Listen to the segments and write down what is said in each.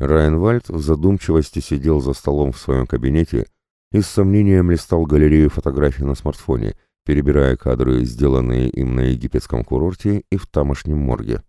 Райнвальд в задумчивости сидел за столом в своем кабинете и с сомнением листал галерею фотографий на смартфоне, перебирая кадры, сделанные им на египетском курорте и в тамошнем морге.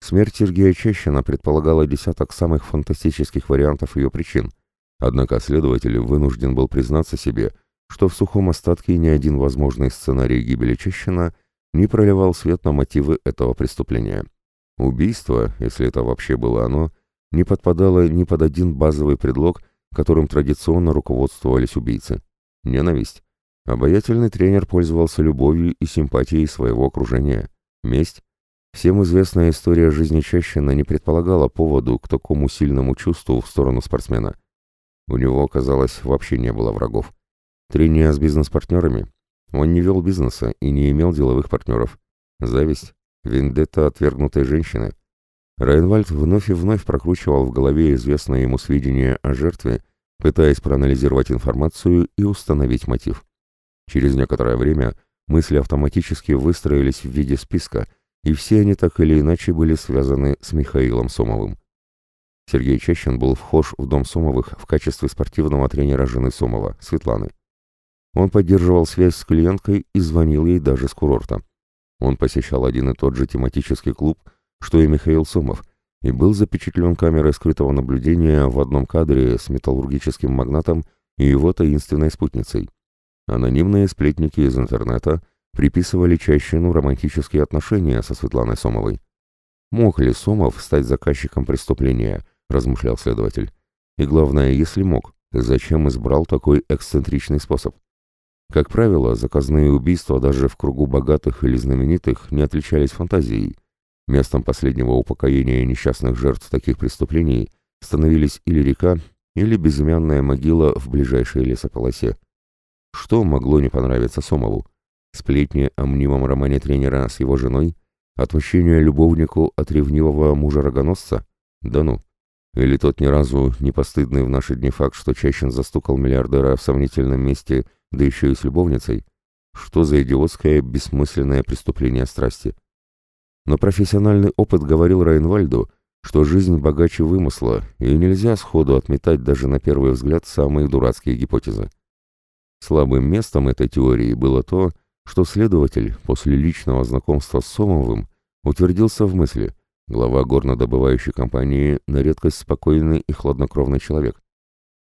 Смерть Сергея Чещина предполагала десяток самых фантастических вариантов ее причин, однако следователь вынужден был признаться себе, что в сухом остатке ни один возможный сценарий гибели Чещина не проливал свет на мотивы этого преступления. Убийство, если это вообще было оно, не подпадало ни под один базовый предлог, которым традиционно руководствовались убийцы. Ненависть. Обаятельный тренер пользовался любовью и симпатией своего окружения. Месть. Всем известная история жизни Чащина не предполагала поводу к такому сильному чувству в сторону спортсмена. У него, казалось, вообще не было врагов. Трения с бизнес-партнерами. Он не вел бизнеса и не имел деловых партнеров. Зависть. Вендетта отвергнутой женщины. Райнвальд вновь и вновь прокручивал в голове известное ему сведения о жертве, пытаясь проанализировать информацию и установить мотив. Через некоторое время мысли автоматически выстроились в виде списка, и все они так или иначе были связаны с Михаилом Сомовым. Сергей Чащин был вхож в дом Сомовых в качестве спортивного тренера жены Сомова, Светланы. Он поддерживал связь с клиенткой и звонил ей даже с курорта. Он посещал один и тот же тематический клуб, что и Михаил Сомов, и был запечатлен камерой скрытого наблюдения в одном кадре с металлургическим магнатом и его таинственной спутницей. Анонимные сплетники из интернета приписывали Чащину романтические отношения со Светланой Сомовой. «Мог ли Сомов стать заказчиком преступления?» – размышлял следователь. «И главное, если мог, зачем избрал такой эксцентричный способ?» Как правило, заказные убийства даже в кругу богатых или знаменитых не отличались фантазией. Местом последнего упокоения несчастных жертв таких преступлений становились или река, или безымянная могила в ближайшей лесополосе. Что могло не понравиться Сомову? Сплетни о мнимом романе тренера с его женой? Отмщение любовнику от ревнивого мужа-рогоносца? Да ну. Или тот ни разу не постыдный в наши дни факт, что Чащин застукал миллиардера в сомнительном месте, да еще и с любовницей? Что за идиотское, бессмысленное преступление страсти? Но профессиональный опыт говорил Райнвальду, что жизнь богаче вымысла, и нельзя сходу отметать даже на первый взгляд самые дурацкие гипотезы. Слабым местом этой теории было то, что следователь после личного знакомства с Сомовым утвердился в мысли, глава горнодобывающей компании на редкость спокойный и хладнокровный человек.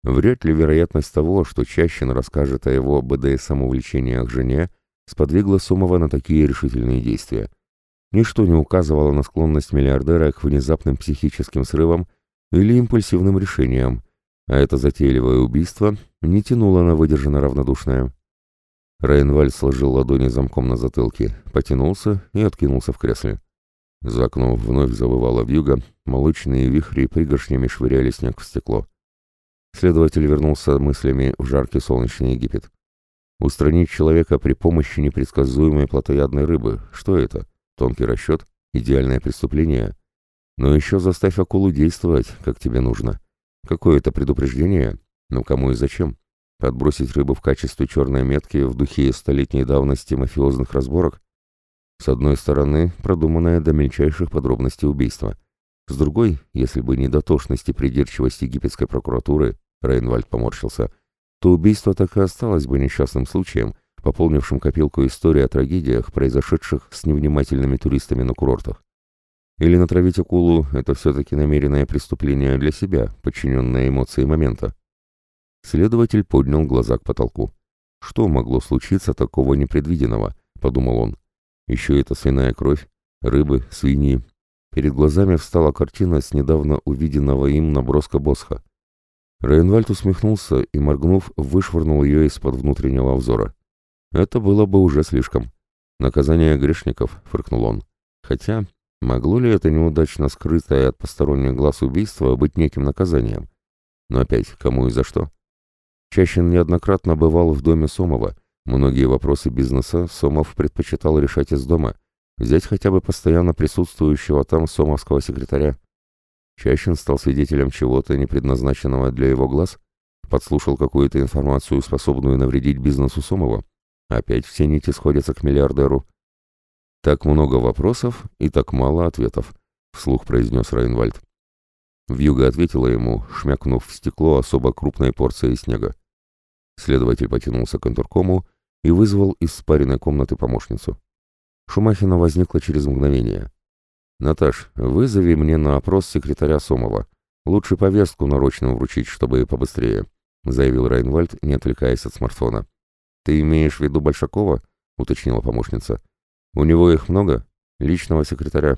Вряд ли вероятность того, что Чащин расскажет о его БДСМ-увлечениях жене, сподвигла Сомова на такие решительные действия. Ничто не указывало на склонность миллиардера к внезапным психическим срывам или импульсивным решениям, а это затейливое убийство не тянуло на выдержанно равнодушное. Рейнваль сложил ладони замком на затылке, потянулся и откинулся в кресле. За окном вновь завывала вьюга, молочные вихри пригоршнями швыряли снег в стекло. Следователь вернулся мыслями в жаркий солнечный Египет. Устранить человека при помощи непредсказуемой плотоядной рыбы. Что это? Тонкий расчет? Идеальное преступление? Но еще заставь акулу действовать, как тебе нужно. Какое-то предупреждение? Но кому и зачем? Подбросить рыбу в качестве черной метки в духе столетней давности мафиозных разборок? С одной стороны, продуманное до мельчайших подробностей убийства. С другой, если бы не дотошность и придирчивость египетской прокуратуры, Рейнвальд поморщился, то убийство так и осталось бы несчастным случаем, пополнившим копилку истории о трагедиях, произошедших с невнимательными туристами на курортах. Или натравить акулу – это все-таки намеренное преступление для себя, подчиненное эмоции момента? Следователь поднял глаза к потолку. «Что могло случиться такого непредвиденного?» – подумал он. «Еще эта свиная кровь, рыбы, свиньи». Перед глазами встала картина с недавно увиденного им наброска Босха. Рейнвальд усмехнулся и, моргнув, вышвырнул ее из-под внутреннего взора. «Это было бы уже слишком. Наказание грешников», — фыркнул он. «Хотя Могло ли это неудачно скрытое от посторонних глаз убийство быть неким наказанием? Но опять, кому и за что? Чащин неоднократно бывал в доме Сомова. Многие вопросы бизнеса Сомов предпочитал решать из дома, взять хотя бы постоянно присутствующего там сомовского секретаря. Чащин стал свидетелем чего-то непредназначенного для его глаз, подслушал какую-то информацию, способную навредить бизнесу Сомова. Опять все нити сходятся к миллиардеру. «Так много вопросов и так мало ответов», — вслух произнес Райнвальд. Вьюга ответила ему, шмякнув в стекло особо крупной порцией снега. Следователь потянулся к интеркому и вызвал из спаренной комнаты помощницу. Шумахина возникла через мгновение. «Наташ, вызови мне на опрос секретаря Сомова. Лучше повестку нарочно вручить, чтобы побыстрее», — заявил Райнвальд, не отвлекаясь от смартфона. «Ты имеешь в виду Большакова?» — уточнила помощница. «У него их много? Личного секретаря?»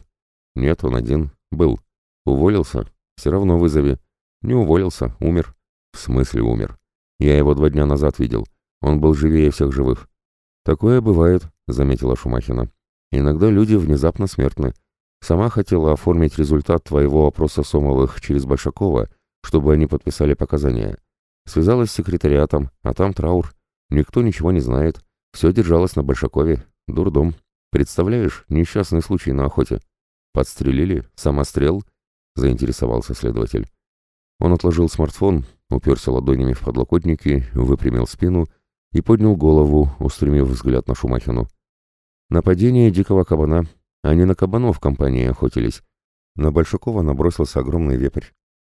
«Нет, он один. Был. Уволился? Все равно вызови». «Не уволился. Умер». «В смысле умер? Я его два дня назад видел. Он был живее всех живых». «Такое бывает», — заметила Шумахина. «Иногда люди внезапно смертны. Сама хотела оформить результат твоего опроса Сомовых через Большакова, чтобы они подписали показания. Связалась с секретариатом, а там траур. Никто ничего не знает. Все держалось на Большакове. Дурдом. Представляешь, несчастный случай на охоте. Подстрелили? Самострел? Заинтересовался следователь. Он отложил смартфон, уперся ладонями в подлокотники, выпрямил спину и поднял голову, устремив взгляд на Шумахину. Нападение дикого кабана. Они на кабанов в компании охотились. На Большакова набросился огромный вепрь.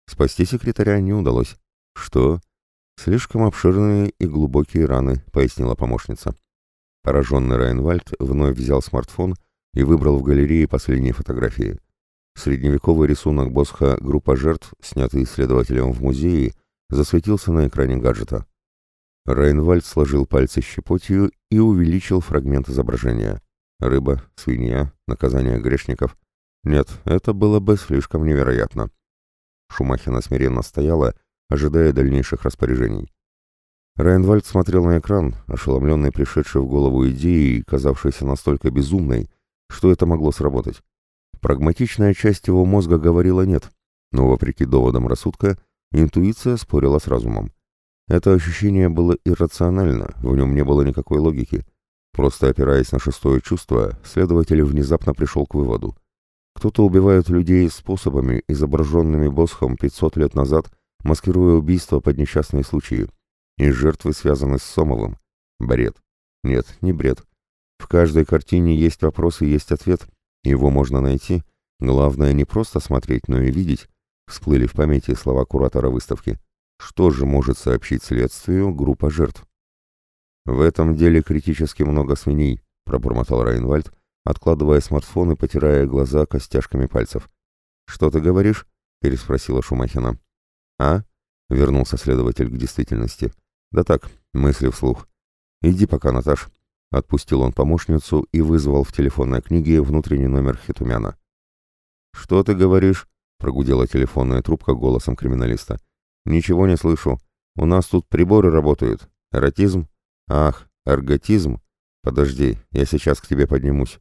Спасти секретаря не удалось. Что? Слишком обширные и глубокие раны, пояснила помощница. Пораженный Райнвальд вновь взял смартфон и выбрал в галерее последние фотографии. Средневековый рисунок Босха «Группа жертв», снятый исследователем в музее, засветился на экране гаджета. Райнвальд сложил пальцы щепотью и увеличил фрагмент изображения. Рыба, свинья, наказание грешников. Нет, это было бы слишком невероятно. Шумахина смиренно стояла, ожидая дальнейших распоряжений. Райнвальд смотрел на экран, ошеломленный пришедшей в голову идеей, казавшейся настолько безумной, что это могло сработать. Прагматичная часть его мозга говорила «нет», но, вопреки доводам рассудка, интуиция спорила с разумом. Это ощущение было иррационально, в нем не было никакой логики. Просто опираясь на шестое чувство, следователь внезапно пришел к выводу. Кто-то убивает людей способами, изображенными Босхом 500 лет назад, маскируя убийство под несчастные случаи. И жертвы связаны с Сомовым. Бред. Нет, не бред. В каждой картине есть вопрос и есть ответ. Его можно найти. Главное не просто смотреть, но и видеть. Всплыли в памяти слова куратора выставки. Что же может сообщить следствию группа жертв? В этом деле критически много свиней, пробормотал Райнвальд, откладывая смартфон и потирая глаза костяшками пальцев. Что ты говоришь? переспросила Шумахина. А? вернулся следователь к действительности. Да так, мысли вслух. Иди пока, Наташ. Отпустил он помощницу и вызвал в телефонной книге внутренний номер Хитумяна. «Что ты говоришь?» — прогудела телефонная трубка голосом криминалиста. «Ничего не слышу. У нас тут приборы работают. Эротизм? Ах, эрготизм? Подожди, я сейчас к тебе поднимусь».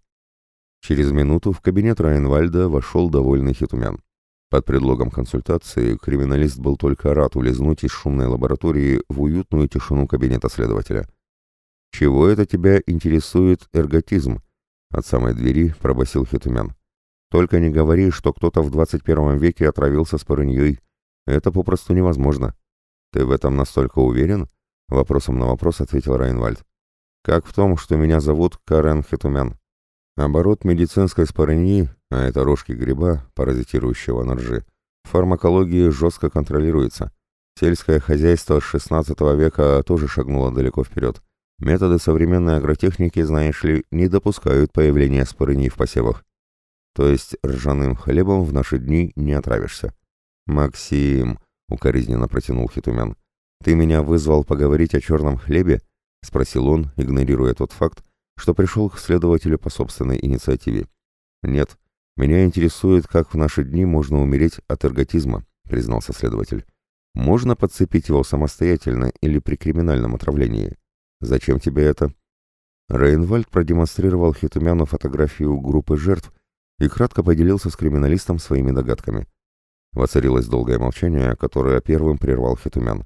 Через минуту в кабинет Райнвальда вошел довольный Хитумян. Под предлогом консультации криминалист был только рад улизнуть из шумной лаборатории в уютную тишину кабинета следователя. «Чего это тебя интересует эрготизм?» От самой двери пробасил Хитумян. «Только не говори, что кто-то в 21 веке отравился спорыньей. Это попросту невозможно. Ты в этом настолько уверен? Вопросом на вопрос ответил Райнвальд. Как в том, что меня зовут Карен Хитумян. Оборот медицинской спорыньи, а это рожки гриба, паразитирующего на ржи, в фармакологии жестко контролируется. Сельское хозяйство с XVI века тоже шагнуло далеко вперед. Методы современной агротехники, знаешь ли, не допускают появления спорыньи в посевах. То есть ржаным хлебом в наши дни не отравишься. «Максим», — укоризненно протянул Хитумян, — «ты меня вызвал поговорить о черном хлебе?» — спросил он, игнорируя тот факт, что пришел к следователю по собственной инициативе. «Нет, меня интересует, как в наши дни можно умереть от эрготизма», — признался следователь. «Можно подцепить его самостоятельно или при криминальном отравлении. Зачем тебе это?» Рейнвальд продемонстрировал Хитумяну фотографию группы жертв и кратко поделился с криминалистом своими догадками. Воцарилось долгое молчание, которое первым прервал Хитумян.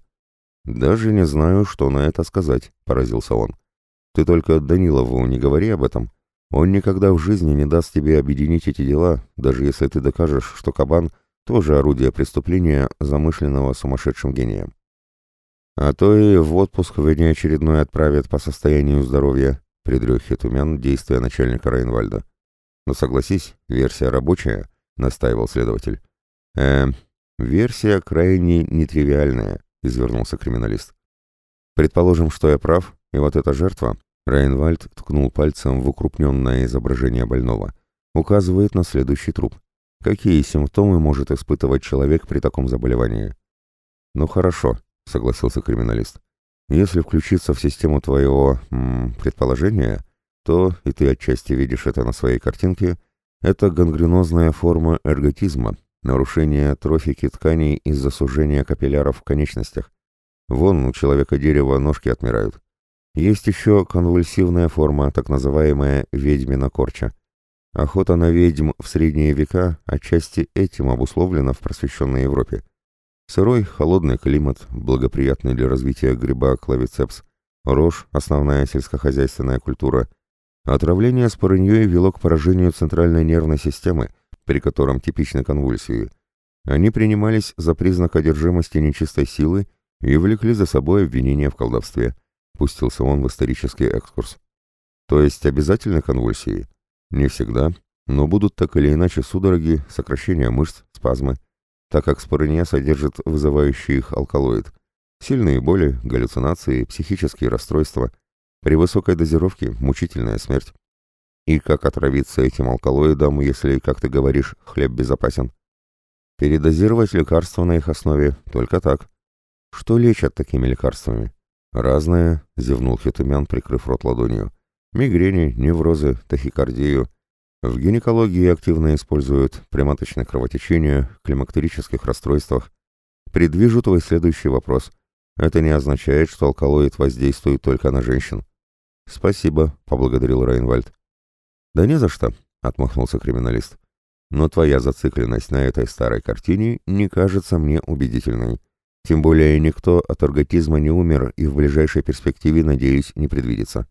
«Даже не знаю, что на это сказать», — поразился он. «Ты только Данилову не говори об этом. Он никогда в жизни не даст тебе объединить эти дела, даже если ты докажешь, что кабан — тоже орудие преступления, замышленного сумасшедшим гением». «А то и в отпуск внеочередной отправят по состоянию здоровья», — предрек Хитумян действия начальника Рейнвальда. «Но согласись, версия рабочая», — настаивал следователь. «Э, Версия крайне нетривиальная, извернулся криминалист. Предположим, что я прав, и вот эта жертва, Райнвальд ткнул пальцем в укрупненное изображение больного, указывает на следующий труп. Какие симптомы может испытывать человек при таком заболевании? Ну хорошо, согласился криминалист. Если включиться в систему твоего м, предположения, то, и ты отчасти видишь это на своей картинке, это гангренозная форма эрготизма, нарушение трофики тканей из-за сужения капилляров в конечностях. Вон у человека дерева ножки отмирают. Есть еще конвульсивная форма, так называемая ведьмина корча. Охота на ведьм в средние века отчасти этим обусловлена в просвещенной Европе. Сырой, холодный климат, благоприятный для развития гриба клавицепс, рожь, основная сельскохозяйственная культура. Отравление спорыньей вело к поражению центральной нервной системы, при котором типичны конвульсии. Они принимались за признак одержимости нечистой силы и влекли за собой обвинение в колдовстве. Пустился он в исторический экскурс. То есть обязательно конвульсии? Не всегда, но будут так или иначе судороги, сокращение мышц, спазмы так как спорынья содержит вызывающий их алкалоид. Сильные боли, галлюцинации, психические расстройства. При высокой дозировке мучительная смерть. И как отравиться этим алкалоидом, если, как ты говоришь, хлеб безопасен? Передозировать лекарства на их основе только так. Что лечат такими лекарствами? Разное, зевнул Хитумян, прикрыв рот ладонью. Мигрени, неврозы, тахикардию – в гинекологии активно используют приматочное кровотечение, климактерических расстройствах. Предвижу твой следующий вопрос. Это не означает, что алкалоид воздействует только на женщин. Спасибо, поблагодарил Райнвальд. Да не за что, отмахнулся криминалист. Но твоя зацикленность на этой старой картине не кажется мне убедительной. Тем более никто от оргатизма не умер и в ближайшей перспективе, надеюсь, не предвидится.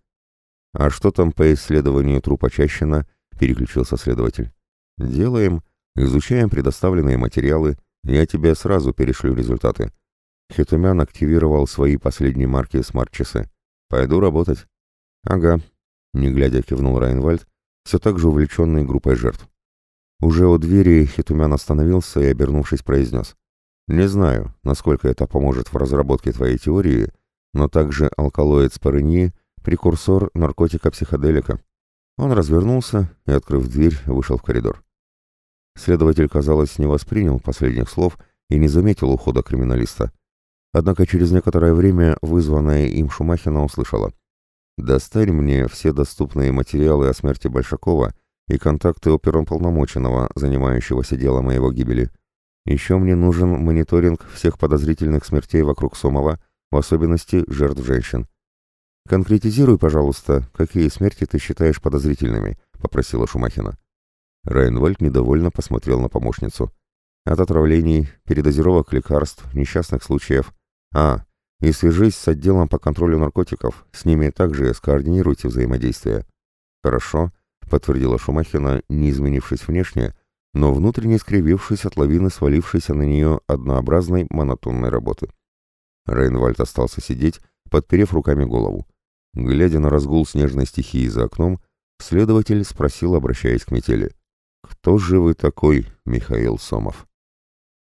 А что там по исследованию трупа Чащина – переключился следователь. «Делаем, изучаем предоставленные материалы, я тебе сразу перешлю результаты». Хитумян активировал свои последние марки смарт-часы. «Пойду работать». «Ага», — не глядя кивнул Райнвальд, все так же увлеченный группой жертв. Уже у двери Хитумян остановился и, обернувшись, произнес. «Не знаю, насколько это поможет в разработке твоей теории, но также алкалоид спорыньи — прекурсор наркотика-психоделика. Он развернулся и, открыв дверь, вышел в коридор. Следователь, казалось, не воспринял последних слов и не заметил ухода криминалиста. Однако через некоторое время вызванная им Шумахина услышала. «Достань мне все доступные материалы о смерти Большакова и контакты оперуполномоченного, занимающегося делом о его гибели. Еще мне нужен мониторинг всех подозрительных смертей вокруг Сомова, в особенности жертв женщин. «Конкретизируй, пожалуйста, какие смерти ты считаешь подозрительными», — попросила Шумахина. Райнвальд недовольно посмотрел на помощницу. «От отравлений, передозировок лекарств, несчастных случаев. А, и свяжись с отделом по контролю наркотиков, с ними также скоординируйте взаимодействие». «Хорошо», — подтвердила Шумахина, не изменившись внешне, но внутренне скривившись от лавины свалившейся на нее однообразной монотонной работы. Рейнвальд остался сидеть, подперев руками голову. Глядя на разгул снежной стихии за окном, следователь спросил, обращаясь к метели. «Кто же вы такой, Михаил Сомов?»